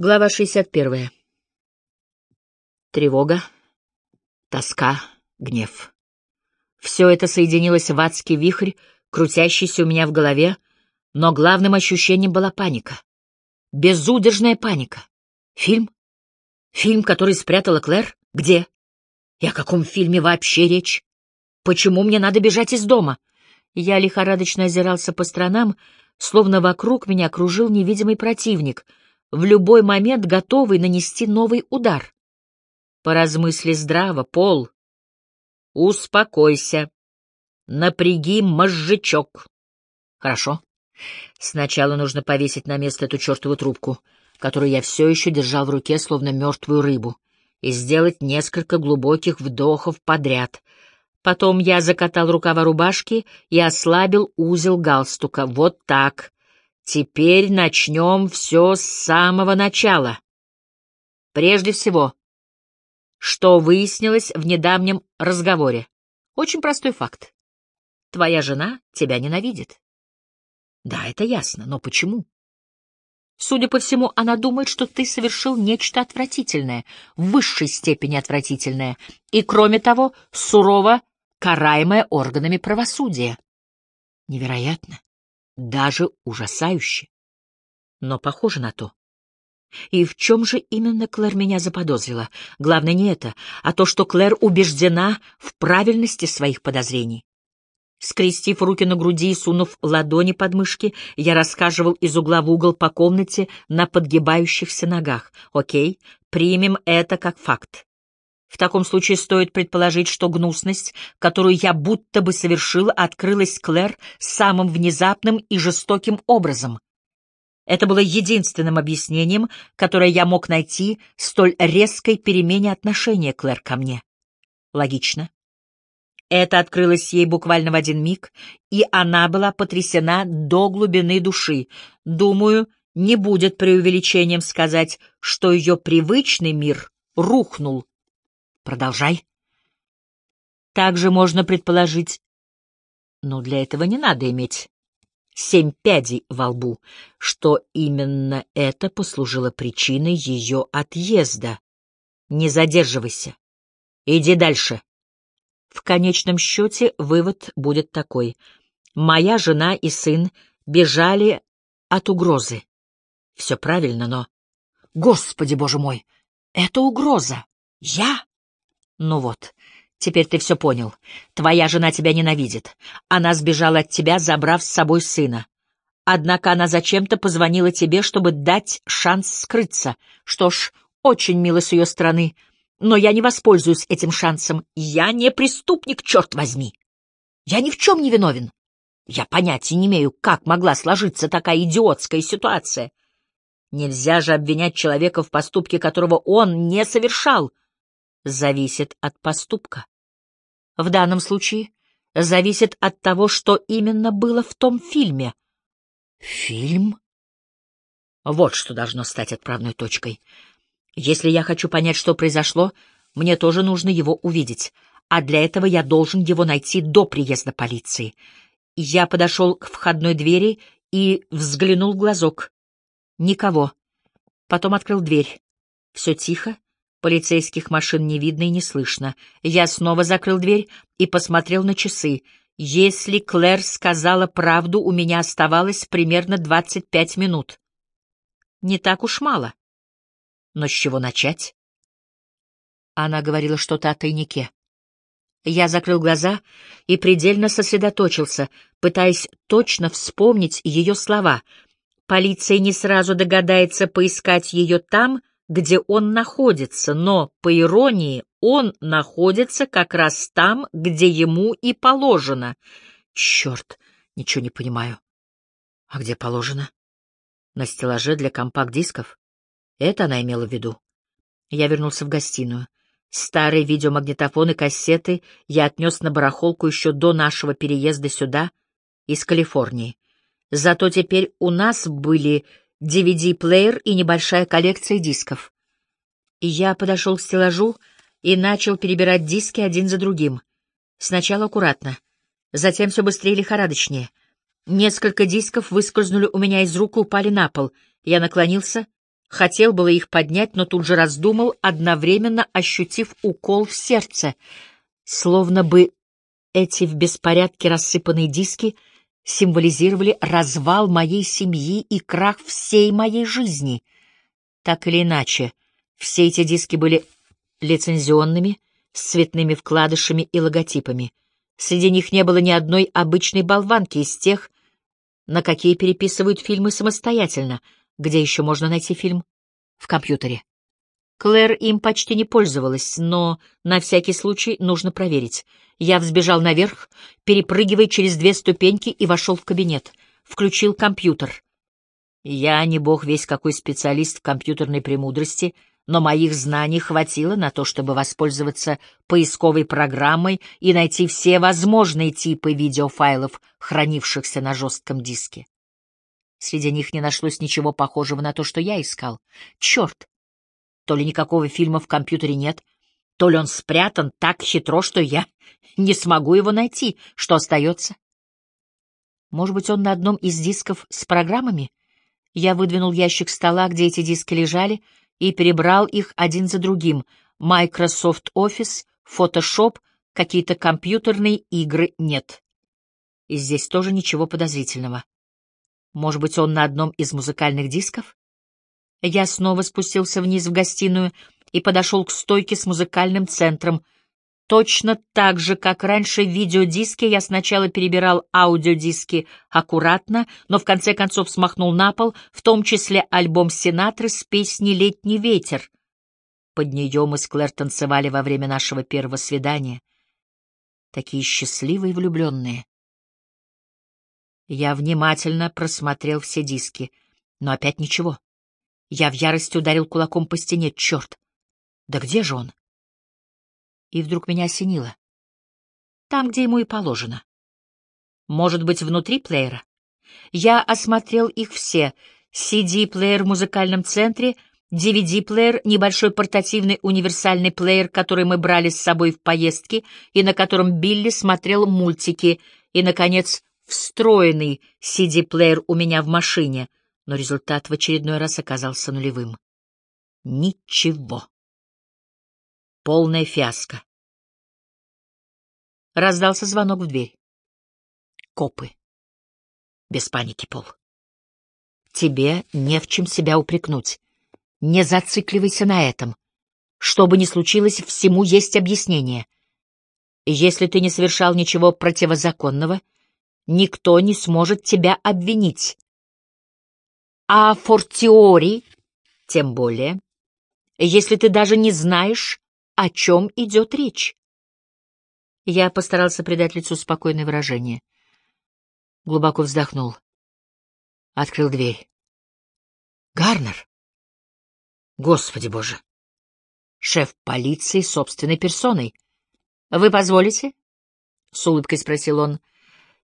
Глава 61. Тревога, тоска, гнев. Все это соединилось в адский вихрь, крутящийся у меня в голове, но главным ощущением была паника. Безудержная паника. Фильм? Фильм, который спрятала Клэр? Где? И о каком фильме вообще речь? Почему мне надо бежать из дома? Я лихорадочно озирался по сторонам, словно вокруг меня кружил невидимый противник — в любой момент готовый нанести новый удар. Поразмысли здраво, Пол. Успокойся. Напряги мозжечок. Хорошо. Сначала нужно повесить на место эту чертову трубку, которую я все еще держал в руке, словно мертвую рыбу, и сделать несколько глубоких вдохов подряд. Потом я закатал рукава рубашки и ослабил узел галстука. Вот так. Теперь начнем все с самого начала. Прежде всего, что выяснилось в недавнем разговоре? Очень простой факт. Твоя жена тебя ненавидит. Да, это ясно, но почему? Судя по всему, она думает, что ты совершил нечто отвратительное, в высшей степени отвратительное, и, кроме того, сурово караемое органами правосудия. Невероятно даже ужасающе. Но похоже на то. И в чем же именно Клэр меня заподозрила? Главное не это, а то, что Клэр убеждена в правильности своих подозрений. Скрестив руки на груди и сунув ладони под мышки, я рассказывал из угла в угол по комнате на подгибающихся ногах. Окей, примем это как факт. В таком случае стоит предположить, что гнусность, которую я будто бы совершил, открылась Клэр самым внезапным и жестоким образом. Это было единственным объяснением, которое я мог найти столь резкой перемене отношения Клэр ко мне. Логично. Это открылось ей буквально в один миг, и она была потрясена до глубины души. Думаю, не будет преувеличением сказать, что ее привычный мир рухнул Продолжай. Также можно предположить, но для этого не надо иметь семь пядей во лбу, что именно это послужило причиной ее отъезда. Не задерживайся. Иди дальше. В конечном счете вывод будет такой. Моя жена и сын бежали от угрозы. Все правильно, но... Господи, боже мой, это угроза. Я? Ну вот, теперь ты все понял. Твоя жена тебя ненавидит. Она сбежала от тебя, забрав с собой сына. Однако она зачем-то позвонила тебе, чтобы дать шанс скрыться. Что ж, очень мило с ее стороны. Но я не воспользуюсь этим шансом. Я не преступник, черт возьми. Я ни в чем не виновен. Я понятия не имею, как могла сложиться такая идиотская ситуация. Нельзя же обвинять человека в поступке, которого он не совершал — зависит от поступка. В данном случае зависит от того, что именно было в том фильме. Фильм? Вот что должно стать отправной точкой. Если я хочу понять, что произошло, мне тоже нужно его увидеть, а для этого я должен его найти до приезда полиции. Я подошел к входной двери и взглянул в глазок. Никого. Потом открыл дверь. Все тихо, Полицейских машин не видно и не слышно. Я снова закрыл дверь и посмотрел на часы. Если Клэр сказала правду, у меня оставалось примерно 25 минут. Не так уж мало. Но с чего начать? Она говорила что-то о тайнике. Я закрыл глаза и предельно сосредоточился, пытаясь точно вспомнить ее слова. Полиция не сразу догадается поискать ее там, где он находится, но, по иронии, он находится как раз там, где ему и положено. Черт, ничего не понимаю. А где положено? На стеллаже для компакт-дисков? Это она имела в виду. Я вернулся в гостиную. Старые видеомагнитофоны, кассеты я отнес на барахолку еще до нашего переезда сюда, из Калифорнии. Зато теперь у нас были DVD-плеер и небольшая коллекция дисков. И я подошел к стеллажу и начал перебирать диски один за другим. Сначала аккуратно, затем все быстрее и лихорадочнее. Несколько дисков выскользнули у меня из рук и упали на пол. Я наклонился Хотел было их поднять, но тут же раздумал, одновременно ощутив укол в сердце, словно бы эти в беспорядке рассыпанные диски символизировали развал моей семьи и крах всей моей жизни. Так или иначе, все эти диски были лицензионными, с цветными вкладышами и логотипами. Среди них не было ни одной обычной болванки из тех, на какие переписывают фильмы самостоятельно. Где еще можно найти фильм? В компьютере. Клэр им почти не пользовалась, но на всякий случай нужно проверить. Я взбежал наверх, перепрыгивая через две ступеньки и вошел в кабинет. Включил компьютер. Я не бог весь какой специалист в компьютерной премудрости, но моих знаний хватило на то, чтобы воспользоваться поисковой программой и найти все возможные типы видеофайлов, хранившихся на жестком диске. Среди них не нашлось ничего похожего на то, что я искал. Черт! То ли никакого фильма в компьютере нет, то ли он спрятан так хитро, что я не смогу его найти. Что остается? Может быть, он на одном из дисков с программами? Я выдвинул ящик стола, где эти диски лежали, и перебрал их один за другим. Microsoft Office, Photoshop, какие-то компьютерные игры нет. И здесь тоже ничего подозрительного. Может быть, он на одном из музыкальных дисков? Я снова спустился вниз в гостиную и подошел к стойке с музыкальным центром — Точно так же, как раньше в видеодиске, я сначала перебирал аудиодиски аккуратно, но в конце концов смахнул на пол, в том числе альбом Синатры с песней «Летний ветер». Под нее мы с Клэр танцевали во время нашего первого свидания. Такие счастливые влюбленные. Я внимательно просмотрел все диски, но опять ничего. Я в ярости ударил кулаком по стене. Черт! Да где же он? и вдруг меня осенило. Там, где ему и положено. Может быть, внутри плеера? Я осмотрел их все. CD-плеер в музыкальном центре, DVD-плеер, небольшой портативный универсальный плеер, который мы брали с собой в поездки и на котором Билли смотрел мультики, и, наконец, встроенный CD-плеер у меня в машине, но результат в очередной раз оказался нулевым. Ничего. Полная фиаско. Раздался звонок в дверь. Копы. Без паники, Пол. Тебе не в чем себя упрекнуть. Не зацикливайся на этом. Что бы ни случилось, всему есть объяснение. Если ты не совершал ничего противозаконного, никто не сможет тебя обвинить. А фортиори, тем более, если ты даже не знаешь, о чем идет речь. Я постарался придать лицу спокойное выражение. Глубоко вздохнул. Открыл дверь. Гарнер! Господи боже! Шеф полиции собственной персоной. Вы позволите? С улыбкой спросил он.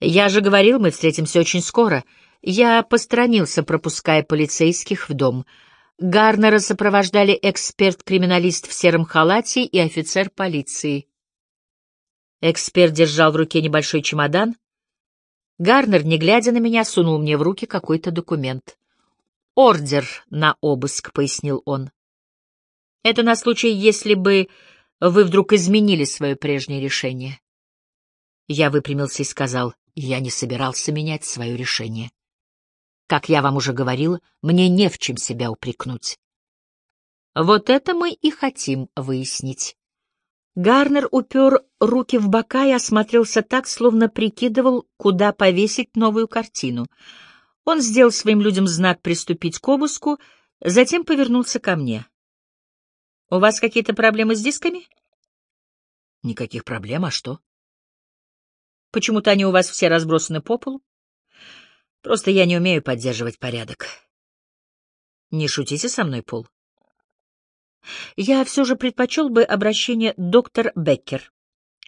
Я же говорил, мы встретимся очень скоро. Я посторонился, пропуская полицейских в дом. Гарнера сопровождали эксперт-криминалист в сером халате и офицер полиции. Эксперт держал в руке небольшой чемодан. Гарнер, не глядя на меня, сунул мне в руки какой-то документ. «Ордер на обыск», — пояснил он. «Это на случай, если бы вы вдруг изменили свое прежнее решение». Я выпрямился и сказал, я не собирался менять свое решение. Как я вам уже говорил, мне не в чем себя упрекнуть. Вот это мы и хотим выяснить. Гарнер упер руки в бока и осмотрелся так, словно прикидывал, куда повесить новую картину. Он сделал своим людям знак приступить к обыску, затем повернулся ко мне. — У вас какие-то проблемы с дисками? — Никаких проблем, а что? — Почему-то они у вас все разбросаны по полу. Просто я не умею поддерживать порядок. Не шутите со мной, Пол. Я все же предпочел бы обращение доктор Беккер.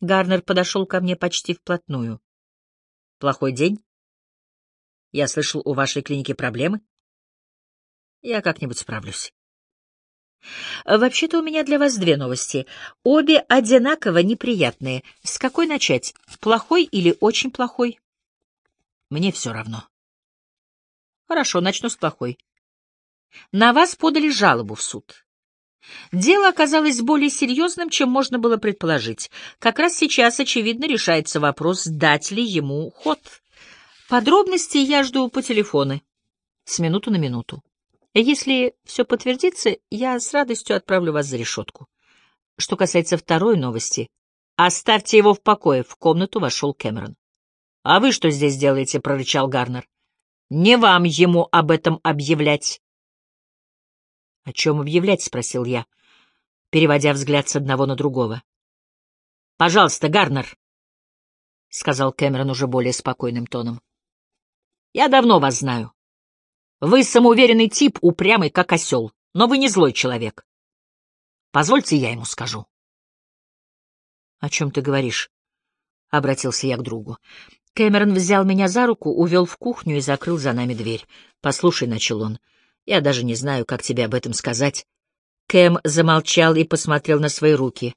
Гарнер подошел ко мне почти вплотную. Плохой день? Я слышал, у вашей клиники проблемы? Я как-нибудь справлюсь. Вообще-то у меня для вас две новости. Обе одинаково неприятные. С какой начать? Плохой или очень плохой? Мне все равно. Хорошо, начну с плохой. На вас подали жалобу в суд. Дело оказалось более серьезным, чем можно было предположить. Как раз сейчас, очевидно, решается вопрос, дать ли ему ход. Подробности я жду по телефону. С минуту на минуту. Если все подтвердится, я с радостью отправлю вас за решетку. Что касается второй новости, оставьте его в покое. В комнату вошел Кэмерон. — А вы что здесь делаете? — прорычал Гарнер. — Не вам ему об этом объявлять. — О чем объявлять? — спросил я, переводя взгляд с одного на другого. — Пожалуйста, Гарнер, — сказал Кэмерон уже более спокойным тоном. — Я давно вас знаю. Вы самоуверенный тип, упрямый, как осел, но вы не злой человек. Позвольте, я ему скажу. — О чем ты говоришь? — обратился я к другу. Кэмерон взял меня за руку, увел в кухню и закрыл за нами дверь. — Послушай, — начал он, — я даже не знаю, как тебе об этом сказать. Кэм замолчал и посмотрел на свои руки.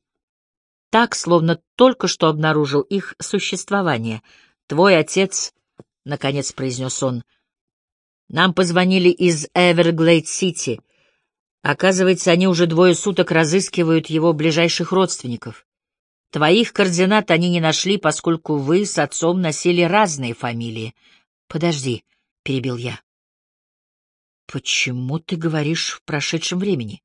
Так, словно только что обнаружил их существование. «Твой отец», — наконец произнес он, — нам позвонили из Эверглейд-Сити. Оказывается, они уже двое суток разыскивают его ближайших родственников. Твоих координат они не нашли, поскольку вы с отцом носили разные фамилии. Подожди, — перебил я. Почему ты говоришь в прошедшем времени?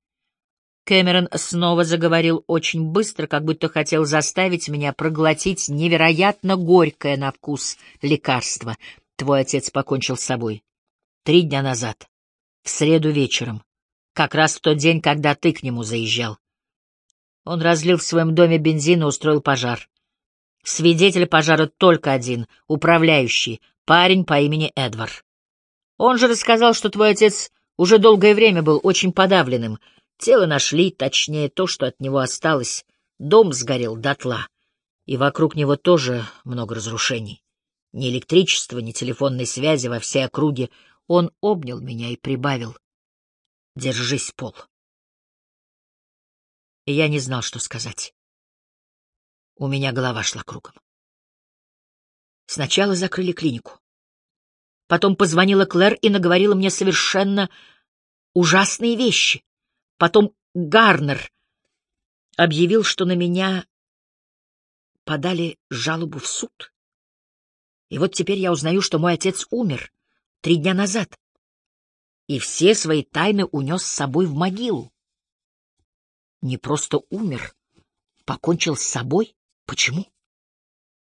Кэмерон снова заговорил очень быстро, как будто хотел заставить меня проглотить невероятно горькое на вкус лекарство. Твой отец покончил с собой. Три дня назад, в среду вечером, как раз в тот день, когда ты к нему заезжал. Он разлил в своем доме бензин и устроил пожар. Свидетель пожара только один, управляющий, парень по имени Эдвард. Он же рассказал, что твой отец уже долгое время был очень подавленным. Тело нашли, точнее, то, что от него осталось. Дом сгорел дотла, и вокруг него тоже много разрушений. Ни электричества, ни телефонной связи во всей округе — он обнял меня и прибавил. «Держись, Пол». И я не знал, что сказать. У меня голова шла кругом. Сначала закрыли клинику. Потом позвонила Клэр и наговорила мне совершенно ужасные вещи. Потом Гарнер объявил, что на меня подали жалобу в суд. И вот теперь я узнаю, что мой отец умер три дня назад, и все свои тайны унес с собой в могилу. Не просто умер, покончил с собой. Почему?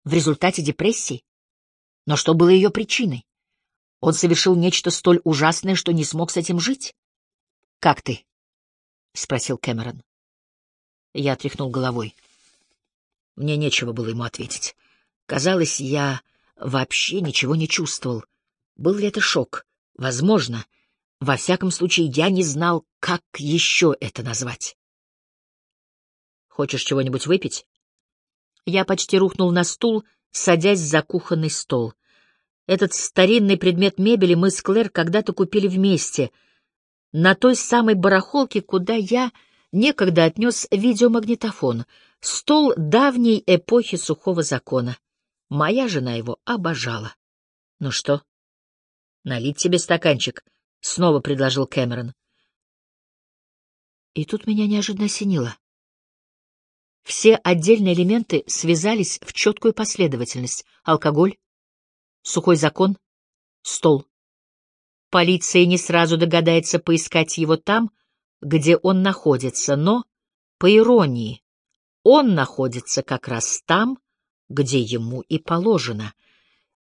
В результате депрессии? Но что было ее причиной? Он совершил нечто столь ужасное, что не смог с этим жить. — Как ты? — спросил Кэмерон. Я тряхнул головой. Мне нечего было ему ответить. Казалось, я вообще ничего не чувствовал. Был ли это шок? Возможно. Во всяком случае, я не знал, как еще это назвать. «Хочешь чего-нибудь выпить?» Я почти рухнул на стул, садясь за кухонный стол. Этот старинный предмет мебели мы с Клэр когда-то купили вместе, на той самой барахолке, куда я некогда отнес видеомагнитофон, стол давней эпохи сухого закона. Моя жена его обожала. Ну что, Налить тебе стаканчик, — снова предложил Кэмерон. И тут меня неожиданно осенило. Все отдельные элементы связались в четкую последовательность. Алкоголь, сухой закон, стол. Полиция не сразу догадается поискать его там, где он находится, но, по иронии, он находится как раз там, где ему и положено —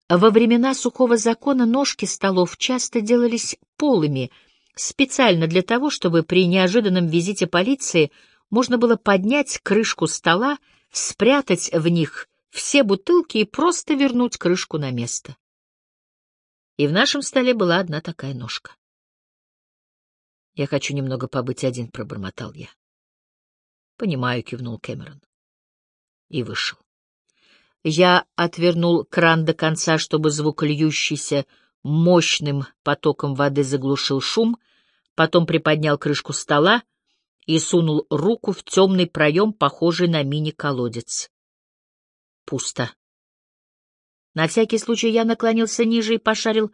во времена сухого закона ножки столов часто делались полыми, специально для того, чтобы при неожиданном визите полиции можно было поднять крышку стола, спрятать в них все бутылки и просто вернуть крышку на место. И в нашем столе была одна такая ножка. «Я хочу немного побыть один», — пробормотал я. «Понимаю», — кивнул Кэмерон. И вышел. Я отвернул кран до конца, чтобы звук льющийся мощным потоком воды заглушил шум, потом приподнял крышку стола и сунул руку в темный проем, похожий на мини-колодец. Пусто. На всякий случай я наклонился ниже и пошарил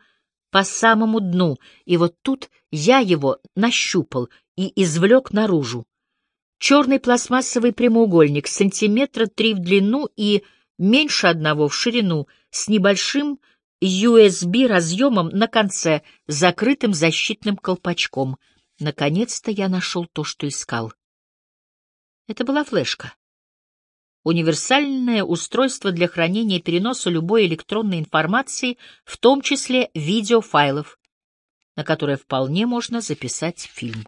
по самому дну, и вот тут я его нащупал и извлек наружу. Черный пластмассовый прямоугольник, сантиметра три в длину и меньше одного в ширину, с небольшим USB-разъемом на конце, закрытым защитным колпачком. Наконец-то я нашел то, что искал. Это была флешка. Универсальное устройство для хранения и переноса любой электронной информации, в том числе видеофайлов, на которое вполне можно записать фильм.